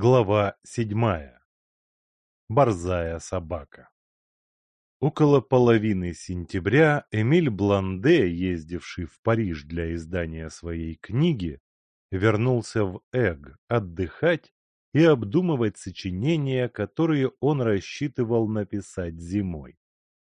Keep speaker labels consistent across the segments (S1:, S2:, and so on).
S1: Глава седьмая. Борзая собака. Около половины сентября Эмиль Бланде, ездивший в Париж для издания своей книги, вернулся в Эг отдыхать и обдумывать сочинения, которые он рассчитывал написать зимой.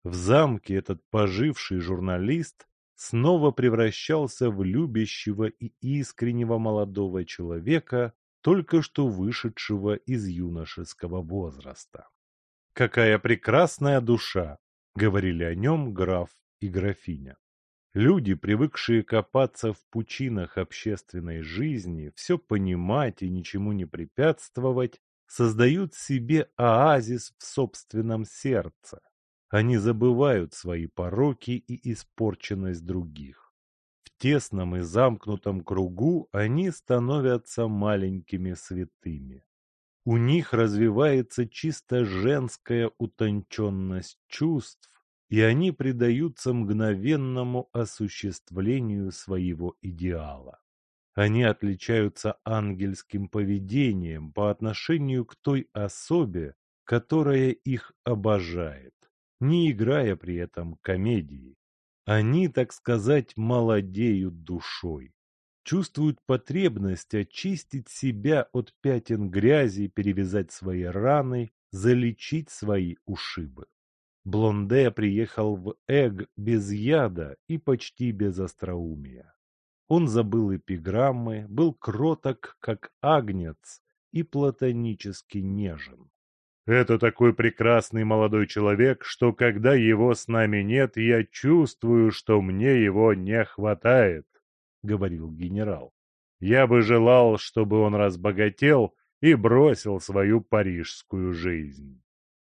S1: В замке этот поживший журналист снова превращался в любящего и искреннего молодого человека, только что вышедшего из юношеского возраста. «Какая прекрасная душа!» — говорили о нем граф и графиня. Люди, привыкшие копаться в пучинах общественной жизни, все понимать и ничему не препятствовать, создают себе оазис в собственном сердце. Они забывают свои пороки и испорченность других тесном и замкнутом кругу они становятся маленькими святыми. У них развивается чисто женская утонченность чувств, и они предаются мгновенному осуществлению своего идеала. Они отличаются ангельским поведением по отношению к той особе, которая их обожает, не играя при этом комедии. Они, так сказать, молодеют душой, чувствуют потребность очистить себя от пятен грязи, перевязать свои раны, залечить свои ушибы. Блонде приехал в Эг без яда и почти без остроумия. Он забыл эпиграммы, был кроток, как агнец, и платонически нежен. Это такой прекрасный молодой человек, что когда его с нами нет, я чувствую, что мне его не хватает, — говорил генерал. Я бы желал, чтобы он разбогател и бросил свою парижскую жизнь.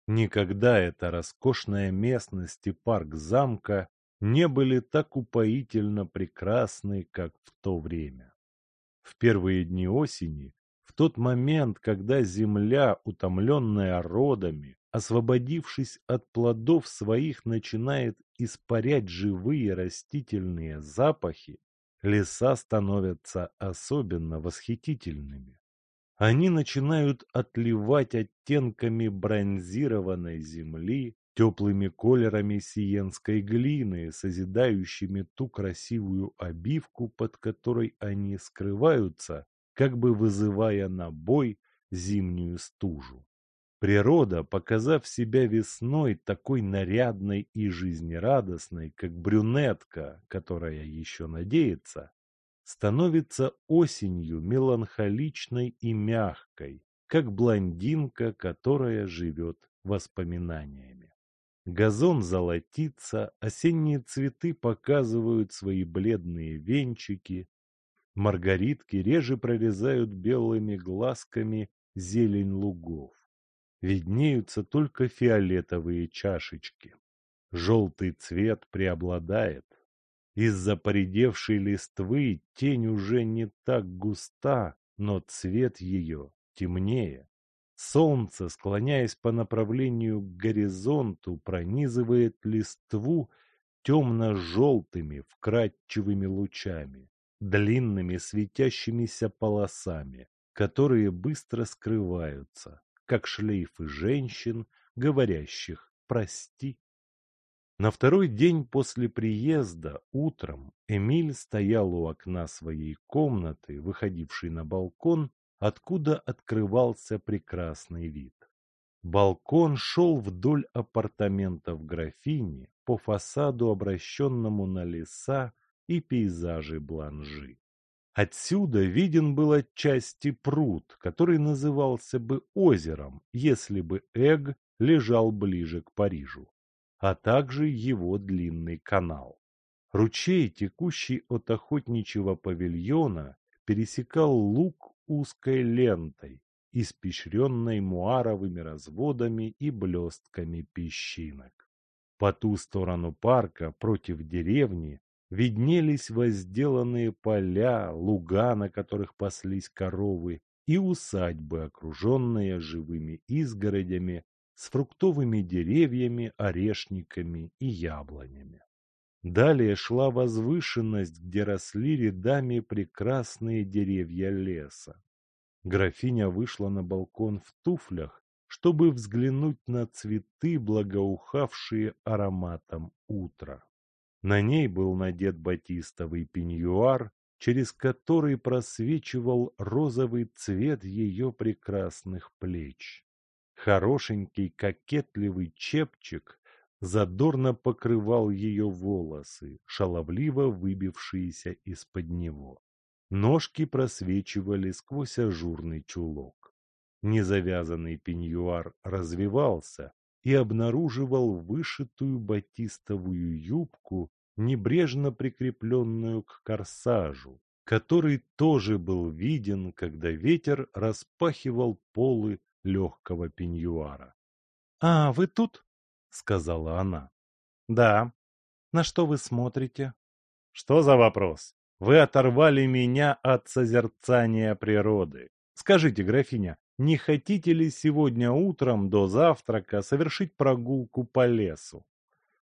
S1: Никогда эта роскошная местность и парк замка не были так упоительно прекрасны, как в то время. В первые дни осени тот момент, когда земля, утомленная родами, освободившись от плодов своих, начинает испарять живые растительные запахи, леса становятся особенно восхитительными. Они начинают отливать оттенками бронзированной земли, теплыми колерами сиенской глины, созидающими ту красивую обивку, под которой они скрываются, как бы вызывая на бой зимнюю стужу. Природа, показав себя весной такой нарядной и жизнерадостной, как брюнетка, которая еще надеется, становится осенью меланхоличной и мягкой, как блондинка, которая живет воспоминаниями. Газон золотится, осенние цветы показывают свои бледные венчики, Маргаритки реже прорезают белыми глазками зелень лугов. Виднеются только фиолетовые чашечки. Желтый цвет преобладает. Из-за поредевшей листвы тень уже не так густа, но цвет ее темнее. Солнце, склоняясь по направлению к горизонту, пронизывает листву темно-желтыми вкрадчивыми лучами длинными светящимися полосами, которые быстро скрываются, как шлейфы женщин, говорящих «прости». На второй день после приезда утром Эмиль стоял у окна своей комнаты, выходившей на балкон, откуда открывался прекрасный вид. Балкон шел вдоль апартаментов графини по фасаду, обращенному на леса и пейзажи Бланжи. Отсюда виден был отчасти пруд, который назывался бы озером, если бы Эг лежал ближе к Парижу, а также его длинный канал. Ручей, текущий от охотничьего павильона, пересекал луг узкой лентой, испещренной муаровыми разводами и блестками песчинок. По ту сторону парка, против деревни, виднелись возделанные поля, луга, на которых паслись коровы, и усадьбы, окруженные живыми изгородями с фруктовыми деревьями, орешниками и яблонями. Далее шла возвышенность, где росли рядами прекрасные деревья леса. Графиня вышла на балкон в туфлях, чтобы взглянуть на цветы, благоухавшие ароматом утра. На ней был надет батистовый пеньюар, через который просвечивал розовый цвет ее прекрасных плеч. Хорошенький кокетливый чепчик задорно покрывал ее волосы, шаловливо выбившиеся из-под него. Ножки просвечивали сквозь ажурный чулок. Незавязанный пеньюар развивался и обнаруживал вышитую батистовую юбку, небрежно прикрепленную к корсажу, который тоже был виден, когда ветер распахивал полы легкого пеньюара. — А, вы тут? — сказала она. — Да. На что вы смотрите? — Что за вопрос? Вы оторвали меня от созерцания природы. Скажите, графиня, не хотите ли сегодня утром до завтрака совершить прогулку по лесу?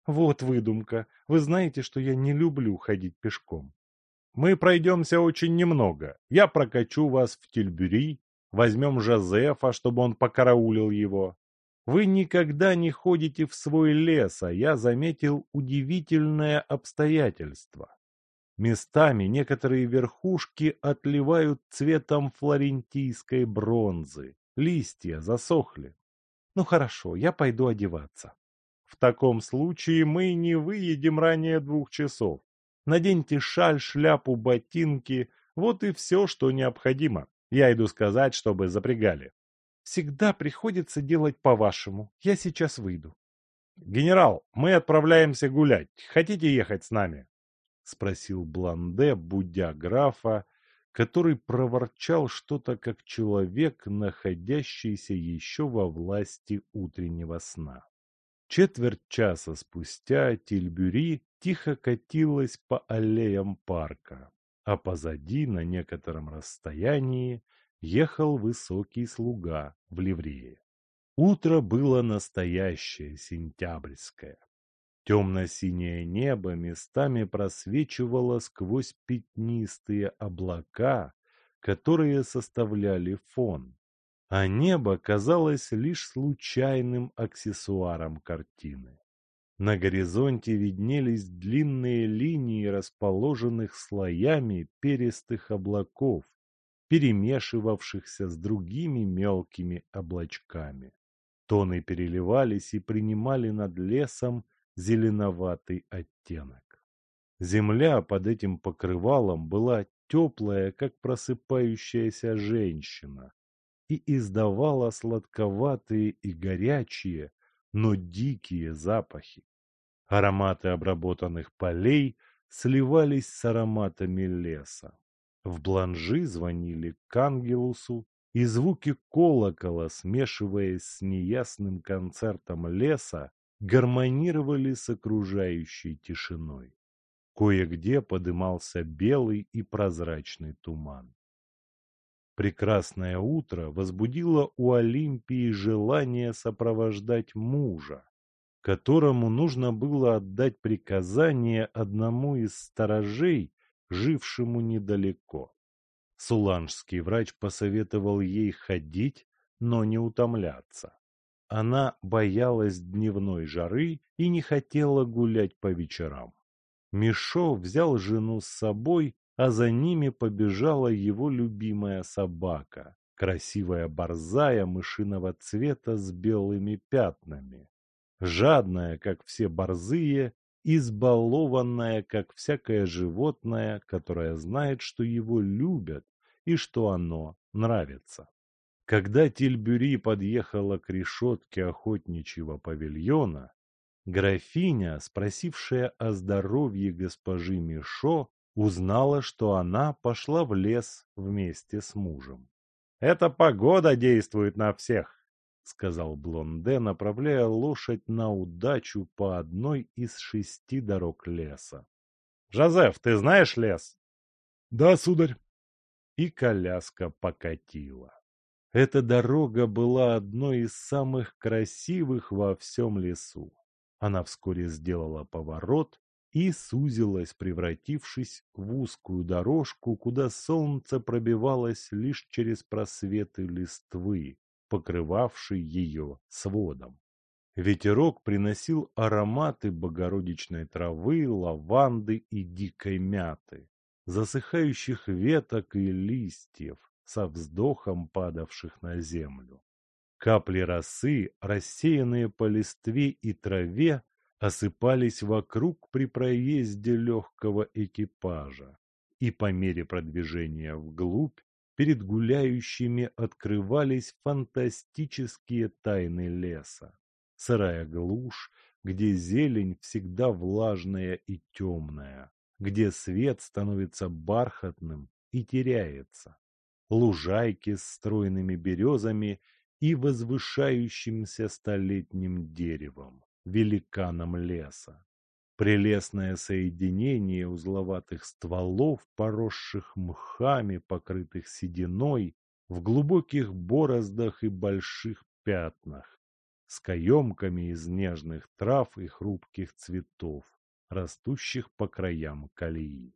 S1: Вот выдумка. Вы знаете, что я не люблю ходить пешком. Мы пройдемся очень немного. Я прокачу вас в Тильбюри, возьмем Жозефа, чтобы он покараулил его. Вы никогда не ходите в свой лес, а я заметил удивительное обстоятельство. Местами некоторые верхушки отливают цветом флорентийской бронзы. Листья засохли. Ну хорошо, я пойду одеваться. В таком случае мы не выедем ранее двух часов. Наденьте шаль, шляпу, ботинки. Вот и все, что необходимо. Я иду сказать, чтобы запрягали. Всегда приходится делать по-вашему. Я сейчас выйду. Генерал, мы отправляемся гулять. Хотите ехать с нами? — спросил Бланде, будя графа, который проворчал что-то как человек, находящийся еще во власти утреннего сна. Четверть часа спустя Тильбюри тихо катилась по аллеям парка, а позади, на некотором расстоянии, ехал высокий слуга в ливрее. Утро было настоящее, сентябрьское. Темно-синее небо местами просвечивало сквозь пятнистые облака, которые составляли фон, а небо казалось лишь случайным аксессуаром картины. На горизонте виднелись длинные линии расположенных слоями перистых облаков, перемешивавшихся с другими мелкими облачками. Тоны переливались и принимали над лесом зеленоватый оттенок. Земля под этим покрывалом была теплая, как просыпающаяся женщина, и издавала сладковатые и горячие, но дикие запахи. Ароматы обработанных полей сливались с ароматами леса. В бланжи звонили к ангелусу, и звуки колокола, смешиваясь с неясным концертом леса, гармонировали с окружающей тишиной. Кое-где подымался белый и прозрачный туман. Прекрасное утро возбудило у Олимпии желание сопровождать мужа, которому нужно было отдать приказание одному из сторожей, жившему недалеко. Суланжский врач посоветовал ей ходить, но не утомляться. Она боялась дневной жары и не хотела гулять по вечерам. Мишо взял жену с собой, а за ними побежала его любимая собака, красивая борзая мышиного цвета с белыми пятнами. Жадная, как все борзые, избалованная, как всякое животное, которое знает, что его любят и что оно нравится. Когда Тильбюри подъехала к решетке охотничьего павильона, графиня, спросившая о здоровье госпожи Мишо, узнала, что она пошла в лес вместе с мужем. «Эта погода действует на всех», — сказал Блонде, направляя лошадь на удачу по одной из шести дорог леса. «Жозеф, ты знаешь лес?»
S2: «Да, сударь».
S1: И коляска покатила. Эта дорога была одной из самых красивых во всем лесу. Она вскоре сделала поворот, и сузилась, превратившись в узкую дорожку, куда солнце пробивалось лишь через просветы листвы, покрывавшей ее сводом. Ветерок приносил ароматы богородичной травы, лаванды и дикой мяты, засыхающих веток и листьев, со вздохом падавших на землю. Капли росы, рассеянные по листве и траве, осыпались вокруг при проезде легкого экипажа, и по мере продвижения вглубь перед гуляющими открывались фантастические тайны леса. Сырая глушь, где зелень всегда влажная и темная, где свет становится бархатным и теряется. Лужайки с стройными березами и возвышающимся столетним деревом великаном леса. Прелестное соединение узловатых стволов, поросших мхами, покрытых сединой, в глубоких бороздах и больших пятнах, с каемками из нежных трав и хрупких цветов, растущих по краям колеи.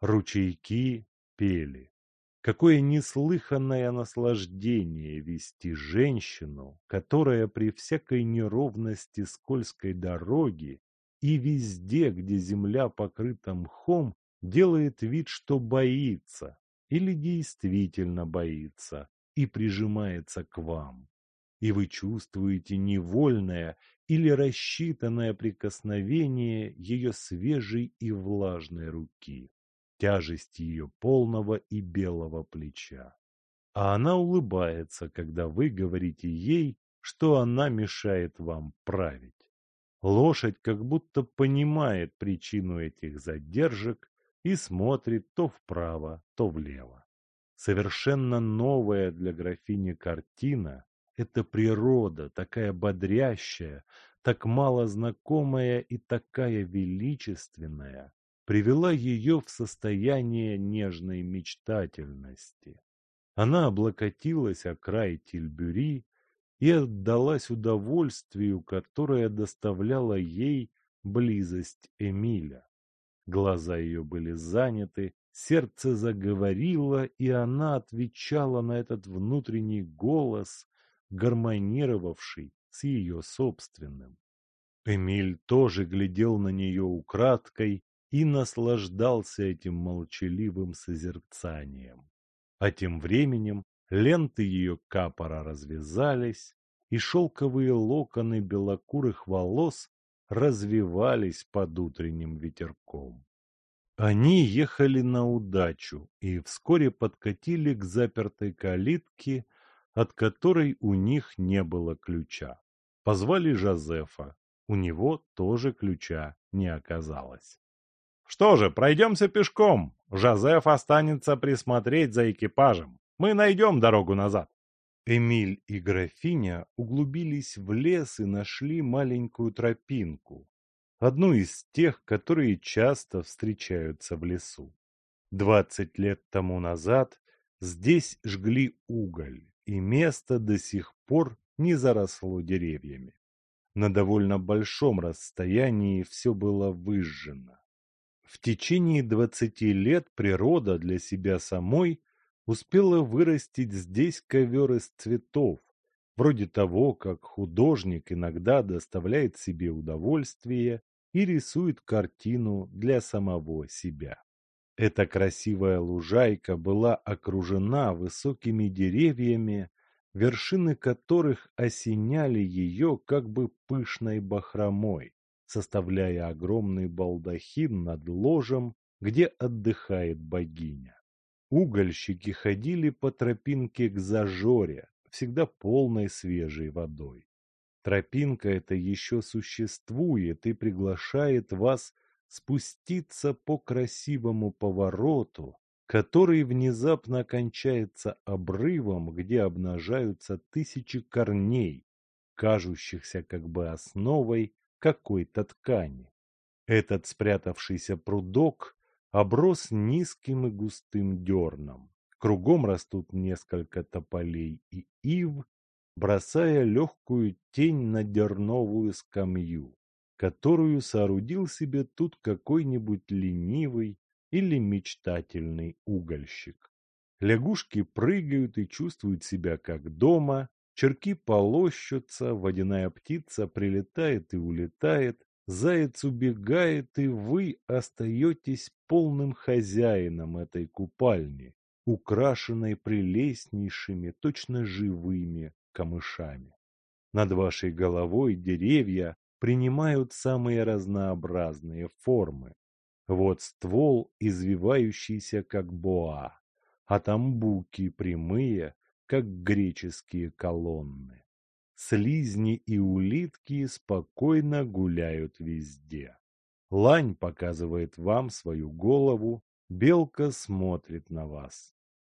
S1: Ручейки пели. Какое неслыханное наслаждение вести женщину, которая при всякой неровности скользкой дороги и везде, где земля покрыта мхом, делает вид, что боится или действительно боится и прижимается к вам. И вы чувствуете невольное или рассчитанное прикосновение ее свежей и влажной руки тяжесть ее полного и белого плеча. А она улыбается, когда вы говорите ей, что она мешает вам править. Лошадь как будто понимает причину этих задержек и смотрит то вправо, то влево. Совершенно новая для графини картина – это природа, такая бодрящая, так мало знакомая и такая величественная, привела ее в состояние нежной мечтательности. Она облокотилась о край тильбюри и отдалась удовольствию, которое доставляла ей близость Эмиля. Глаза ее были заняты, сердце заговорило, и она отвечала на этот внутренний голос, гармонировавший с ее собственным. Эмиль тоже глядел на нее украдкой, и наслаждался этим молчаливым созерцанием. А тем временем ленты ее капора развязались, и шелковые локоны белокурых волос развивались под утренним ветерком. Они ехали на удачу и вскоре подкатили к запертой калитке, от которой у них не было ключа. Позвали Жозефа, у него тоже ключа не оказалось. Что же, пройдемся пешком. Жозеф останется присмотреть за экипажем. Мы найдем дорогу назад. Эмиль и графиня углубились в лес и нашли маленькую тропинку, одну из тех, которые часто встречаются в лесу. Двадцать лет тому назад здесь жгли уголь, и место до сих пор не заросло деревьями. На довольно большом расстоянии все было выжжено. В течение двадцати лет природа для себя самой успела вырастить здесь ковер из цветов, вроде того, как художник иногда доставляет себе удовольствие и рисует картину для самого себя. Эта красивая лужайка была окружена высокими деревьями, вершины которых осеняли ее как бы пышной бахромой составляя огромный балдахин над ложем, где отдыхает богиня. Угольщики ходили по тропинке к зажоре, всегда полной свежей водой. Тропинка эта еще существует и приглашает вас спуститься по красивому повороту, который внезапно кончается обрывом, где обнажаются тысячи корней, кажущихся как бы основой какой-то ткани. Этот спрятавшийся прудок оброс низким и густым дерном. Кругом растут несколько тополей и ив, бросая легкую тень на дерновую скамью, которую соорудил себе тут какой-нибудь ленивый или мечтательный угольщик. Лягушки прыгают и чувствуют себя как дома, черки полощутся, водяная птица прилетает и улетает, заяц убегает, и вы остаетесь полным хозяином этой купальни, украшенной прелестнейшими, точно живыми камышами. Над вашей головой деревья принимают самые разнообразные формы. Вот ствол, извивающийся как боа, а тамбуки прямые, как греческие колонны. Слизни и улитки спокойно гуляют везде. Лань показывает вам свою голову, белка смотрит на вас.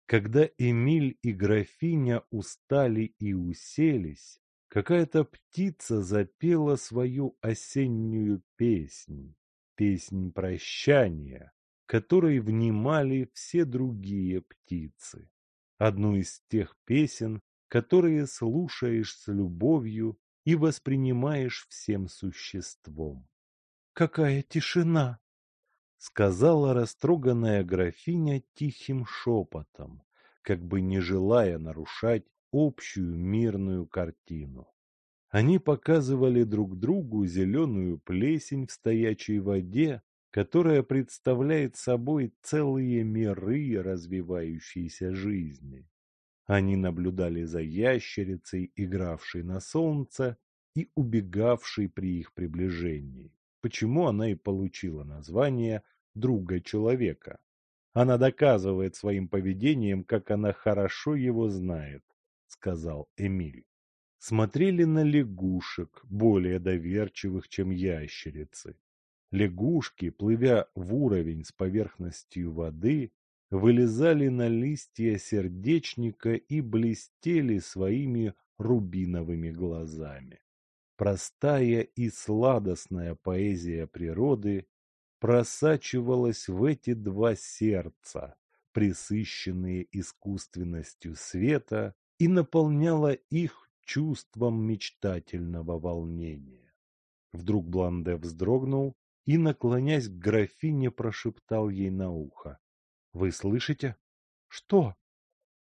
S1: Когда Эмиль и графиня устали и уселись, какая-то птица запела свою осеннюю песнь, песнь прощания, которой внимали все другие птицы. Одну из тех песен, которые слушаешь с любовью и воспринимаешь всем существом. «Какая тишина!» — сказала растроганная графиня тихим шепотом, как бы не желая нарушать общую мирную картину. Они показывали друг другу зеленую плесень в стоячей воде, которая представляет собой целые миры развивающейся жизни. Они наблюдали за ящерицей, игравшей на солнце и убегавшей при их приближении, почему она и получила название «друга человека». Она доказывает своим поведением, как она хорошо его знает, сказал Эмиль. Смотрели на лягушек, более доверчивых, чем ящерицы. Лягушки, плывя в уровень с поверхностью воды, вылезали на листья сердечника и блестели своими рубиновыми глазами. Простая и сладостная поэзия природы просачивалась в эти два сердца, присыщенные искусственностью света, и наполняла их чувством мечтательного волнения. Вдруг Бланде вздрогнул и, наклонясь к графине, прошептал ей на ухо. Вы слышите? Что?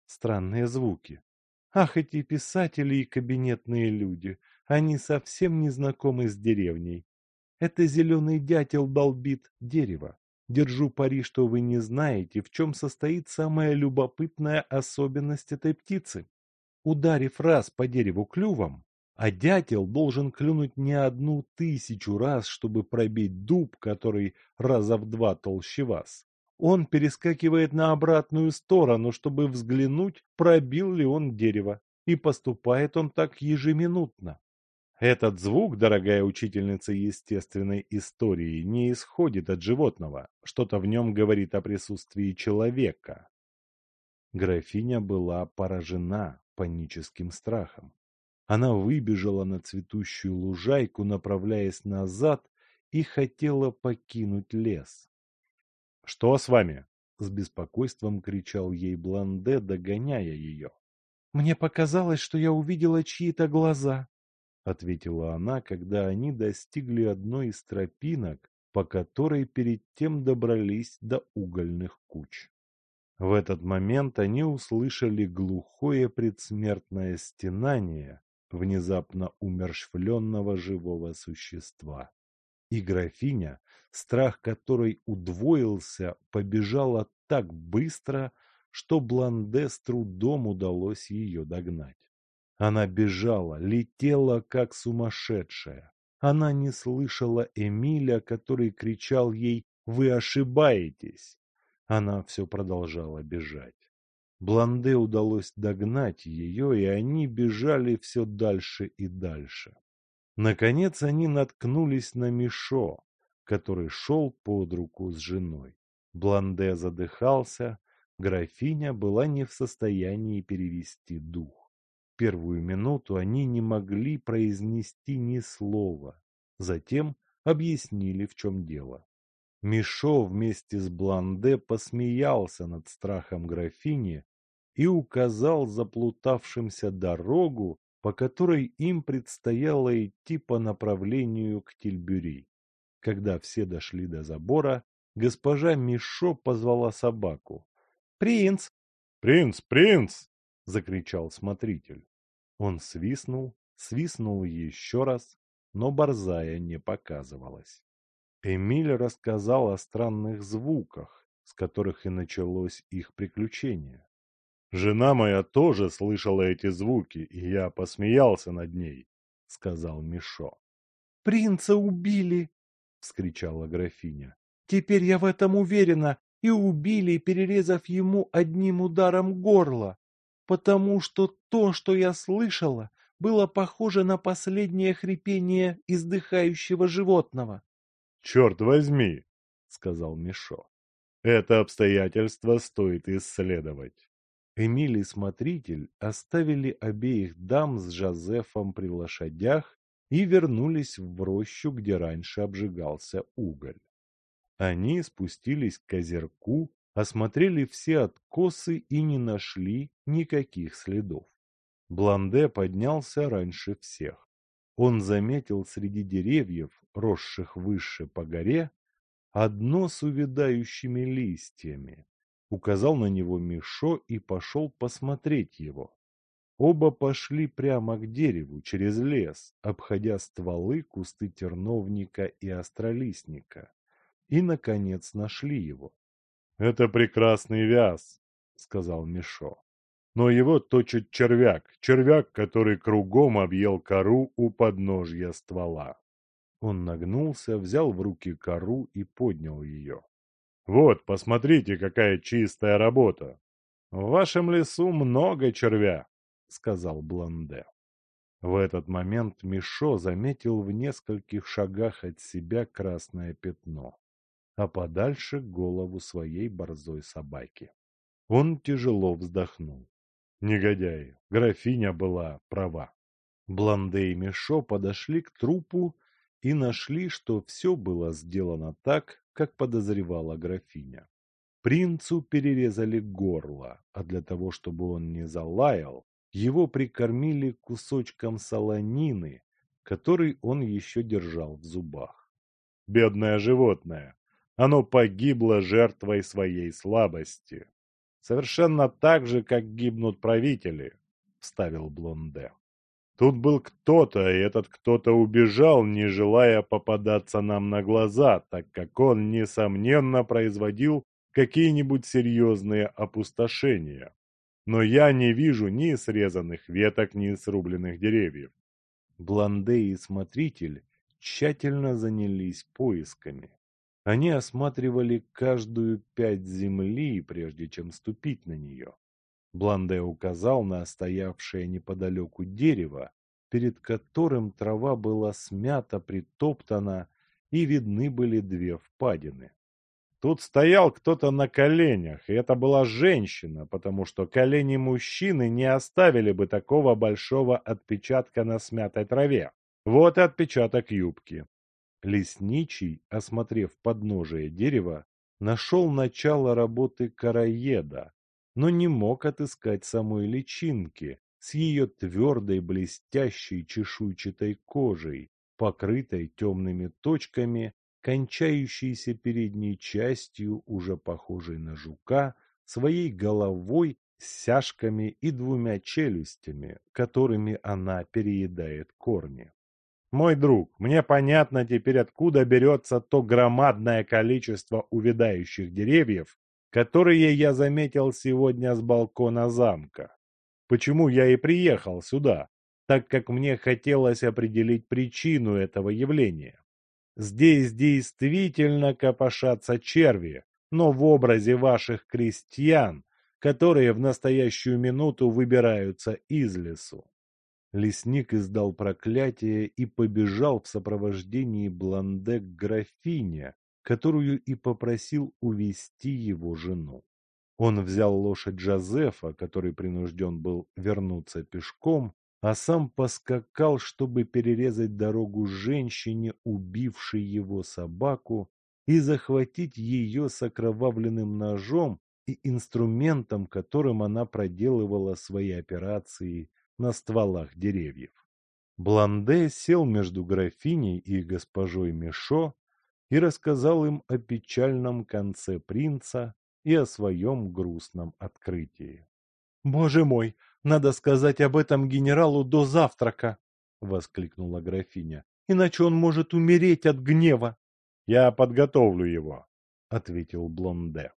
S1: Странные звуки. Ах, эти писатели и кабинетные люди. Они совсем не знакомы с деревней. Это зеленый дятел долбит дерево. Держу пари, что вы не знаете, в чем состоит самая любопытная особенность этой птицы. Ударив раз по дереву клювом, а дятел должен клюнуть не одну тысячу раз, чтобы пробить дуб, который раза в два толще вас. Он перескакивает на обратную сторону, чтобы взглянуть, пробил ли он дерево. И поступает он так ежеминутно. Этот звук, дорогая учительница естественной истории, не исходит от животного. Что-то в нем говорит о присутствии человека. Графиня была поражена паническим страхом. Она выбежала на цветущую лужайку, направляясь назад, и хотела покинуть лес. «Что с вами?» — с беспокойством кричал ей Бланде, догоняя ее. «Мне показалось, что я увидела чьи-то глаза», — ответила она, когда они достигли одной из тропинок, по которой перед тем добрались до угольных куч. В этот момент они услышали глухое предсмертное стенание внезапно умершвленного живого существа. И графиня, страх которой удвоился, побежала так быстро, что Бланде с трудом удалось ее догнать. Она бежала, летела, как сумасшедшая. Она не слышала Эмиля, который кричал ей «Вы ошибаетесь!». Она все продолжала бежать. Бланде удалось догнать ее, и они бежали все дальше и дальше. Наконец они наткнулись на Мишо, который шел под руку с женой. Бланде задыхался, графиня была не в состоянии перевести дух. Первую минуту они не могли произнести ни слова, затем объяснили, в чем дело. Мишо вместе с Бланде посмеялся над страхом графини и указал заплутавшимся дорогу, по которой им предстояло идти по направлению к Тильбюри. Когда все дошли до забора, госпожа Мишо позвала собаку. «Принц!»
S2: «Принц! Принц!»
S1: — закричал смотритель. Он свистнул, свистнул еще раз, но борзая не показывалась. Эмиль рассказал о странных звуках, с которых и началось их приключение.
S2: «Жена моя тоже слышала эти звуки, и я посмеялся над ней», — сказал Мишо.
S3: «Принца убили!» — вскричала графиня. «Теперь я в этом уверена, и убили, перерезав ему одним ударом горла, потому что то, что я слышала, было похоже на последнее хрипение издыхающего животного.
S2: «Черт возьми!» — сказал Мишо. «Это обстоятельство стоит исследовать».
S1: Эмиль и смотритель оставили обеих дам с Жозефом при лошадях и вернулись в рощу, где раньше обжигался уголь. Они спустились к озерку, осмотрели все откосы и не нашли никаких следов. Бланде поднялся раньше всех. Он заметил среди деревьев, росших выше по горе, одно с увядающими листьями, указал на него Мишо и пошел посмотреть его. Оба пошли прямо к дереву, через лес, обходя стволы, кусты терновника и остролистника, и, наконец, нашли его.
S2: — Это прекрасный вяз, — сказал Мишо но его точит червяк, червяк, который кругом объел кору у подножья ствола.
S1: Он нагнулся, взял в руки кору и поднял ее.
S2: «Вот, посмотрите, какая чистая работа! В вашем лесу много червя!» — сказал Бланде. В этот момент Мишо заметил в нескольких шагах от себя красное пятно, а подальше голову своей борзой собаки. Он тяжело вздохнул. Негодяи, графиня была права. Бланде и Мишо подошли к трупу и нашли, что все было сделано так, как подозревала графиня. Принцу перерезали горло, а для того, чтобы он не залаял, его прикормили кусочком солонины, который он еще держал в зубах. Бедное животное! Оно погибло жертвой своей слабости. Совершенно так же, как гибнут правители, — вставил Блонде. Тут был кто-то, и этот кто-то убежал, не желая попадаться нам на глаза, так как он, несомненно, производил какие-нибудь серьезные опустошения. Но я не вижу ни срезанных веток, ни срубленных деревьев.
S1: Блонде и смотритель тщательно занялись поисками. Они осматривали каждую пять земли, прежде чем ступить на нее. Бланде указал на стоявшее неподалеку дерево, перед которым трава была смята, притоптана, и видны были две впадины.
S2: Тут стоял кто-то на коленях, и это была женщина, потому что колени мужчины не оставили бы такого большого отпечатка на смятой траве. Вот и отпечаток юбки.
S1: Лесничий, осмотрев подножие дерева, нашел начало работы караеда, но не мог отыскать самой личинки с ее твердой блестящей чешуйчатой кожей, покрытой темными точками, кончающейся передней частью, уже похожей на жука, своей головой с сяжками и двумя челюстями, которыми она переедает корни.
S2: Мой друг, мне понятно теперь, откуда берется то громадное количество увядающих деревьев, которые я заметил сегодня с балкона замка. Почему я и приехал сюда, так как мне хотелось определить причину этого явления. Здесь действительно копошатся черви, но в образе ваших крестьян, которые в настоящую минуту выбираются из лесу.
S1: Лесник издал проклятие и побежал в сопровождении Бланде к графине, которую и попросил увести его жену. Он взял лошадь Жозефа, который принужден был вернуться пешком, а сам поскакал, чтобы перерезать дорогу женщине, убившей его собаку, и захватить ее с окровавленным ножом и инструментом, которым она проделывала свои операции на стволах деревьев. Бланде сел между графиней и госпожой Мишо и рассказал им о печальном конце принца и о своем грустном открытии. «Боже мой, надо сказать об этом генералу до завтрака!» — воскликнула графиня. «Иначе он может умереть от гнева!»
S2: «Я подготовлю его», — ответил Блонде.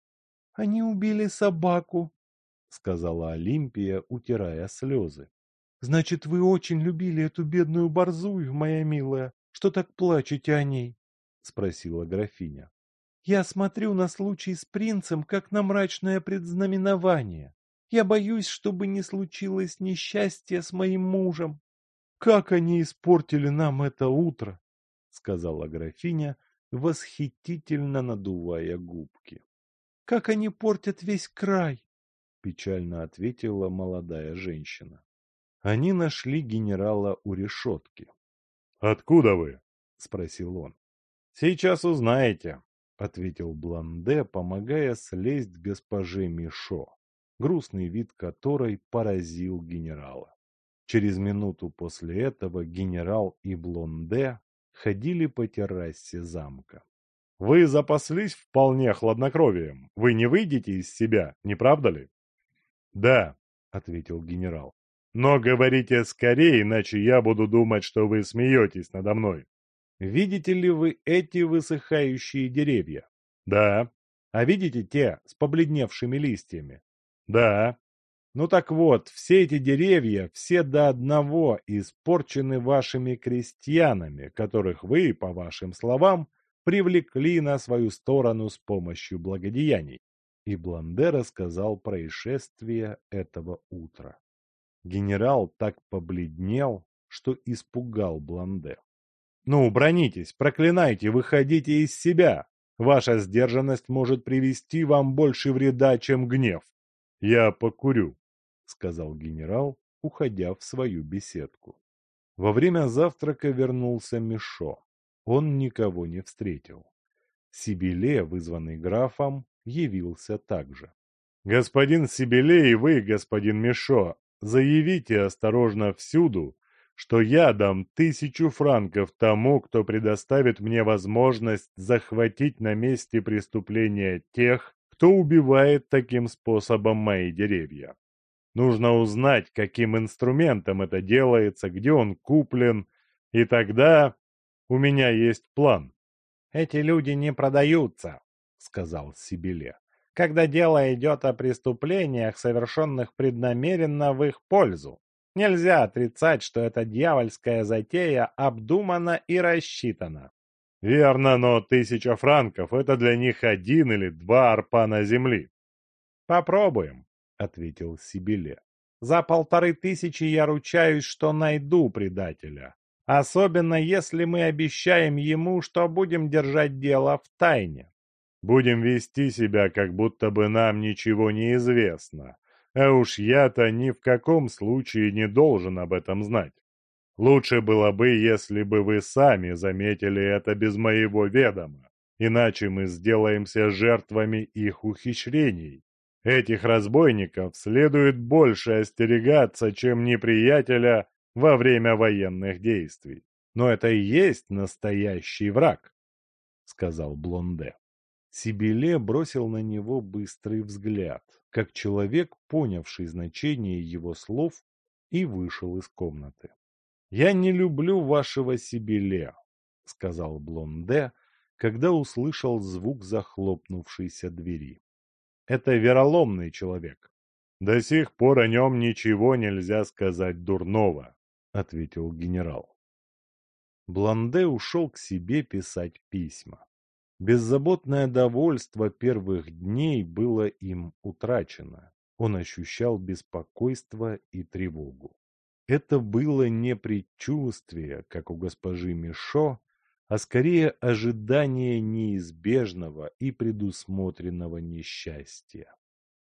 S3: «Они убили собаку», —
S1: сказала Олимпия, утирая слезы.
S3: «Значит, вы очень любили эту бедную борзую, моя милая, что так плачете о ней?» — спросила графиня. «Я смотрю на случай с принцем, как на мрачное предзнаменование. Я боюсь, чтобы не случилось несчастье с моим мужем. Как они испортили нам это утро!» — сказала графиня, восхитительно надувая губки. «Как они портят весь край!» — печально ответила молодая женщина. Они нашли генерала у решетки.
S2: «Откуда вы?»
S1: — спросил он.
S2: «Сейчас узнаете», —
S1: ответил Бланде, помогая слезть госпоже Мишо грустный вид которой поразил генерала. Через минуту после этого генерал и Блонде ходили по террасе замка.
S2: «Вы запаслись вполне хладнокровием. Вы не выйдете из себя, не правда ли?» «Да», — ответил генерал. «Но говорите скорее, иначе я буду думать, что вы смеетесь надо мной».
S1: «Видите ли вы эти высыхающие деревья?»
S2: «Да».
S1: «А видите те с побледневшими листьями?»
S2: Да.
S1: Ну так вот, все эти деревья, все до одного, испорчены вашими крестьянами, которых вы, по вашим словам, привлекли на свою сторону с помощью благодеяний. И Бланде рассказал происшествие этого утра. Генерал так побледнел, что испугал Бланде. «Ну, бронитесь, проклинайте, выходите из себя. Ваша сдержанность может привести вам больше вреда, чем гнев.
S2: «Я покурю», —
S1: сказал генерал, уходя в свою беседку. Во время завтрака вернулся Мишо. Он никого не встретил. Сибиле, вызванный графом, явился также.
S2: «Господин Сибиле и вы, господин Мишо, заявите осторожно всюду, что я дам тысячу франков тому, кто предоставит мне возможность захватить на месте преступления тех, кто убивает таким способом мои деревья. Нужно узнать, каким инструментом это делается, где он куплен, и тогда у меня есть план.
S3: «Эти люди не продаются», — сказал Сибиле, «когда дело идет о преступлениях, совершенных преднамеренно в их пользу. Нельзя отрицать, что эта дьявольская затея обдумана и рассчитана.
S2: Верно, но тысяча франков – это для них один или два арпана земли.
S3: Попробуем, – ответил Сибиле. За полторы тысячи я ручаюсь, что найду предателя. Особенно если мы обещаем ему, что будем держать дело в тайне.
S2: Будем вести себя, как будто бы нам ничего не известно. А уж я-то ни в каком случае не должен об этом знать. Лучше было бы, если бы вы сами заметили это без моего ведома, иначе мы сделаемся жертвами их ухищрений. Этих разбойников следует больше остерегаться, чем неприятеля во время военных действий. Но это и есть настоящий враг, — сказал Блонде. Сибиле бросил на него быстрый взгляд, как человек, понявший значение его слов, и вышел из комнаты. «Я не люблю вашего Сибиле», — сказал Блонде, когда услышал звук захлопнувшейся двери. «Это вероломный человек». «До сих пор о нем ничего нельзя сказать дурного», —
S1: ответил генерал. Блонде ушел к себе писать письма. Беззаботное довольство первых дней было им утрачено. Он ощущал беспокойство и тревогу. Это было не предчувствие, как у госпожи Мишо, а скорее ожидание неизбежного и предусмотренного несчастья.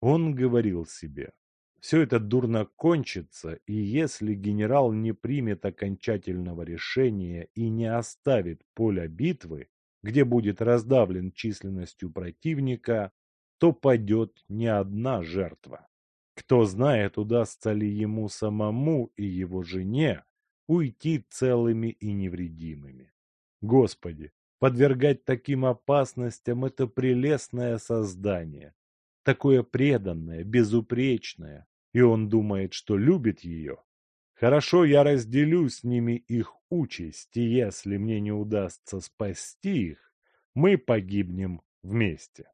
S1: Он говорил себе, все это дурно кончится, и если генерал не примет окончательного решения и не оставит поля битвы, где будет раздавлен численностью противника, то падет не одна жертва. Кто знает, удастся ли ему самому и его жене уйти целыми и невредимыми. Господи, подвергать таким опасностям это прелестное создание, такое преданное, безупречное, и он думает, что любит ее. Хорошо, я разделю с ними их участь, и если мне не удастся спасти их, мы погибнем вместе.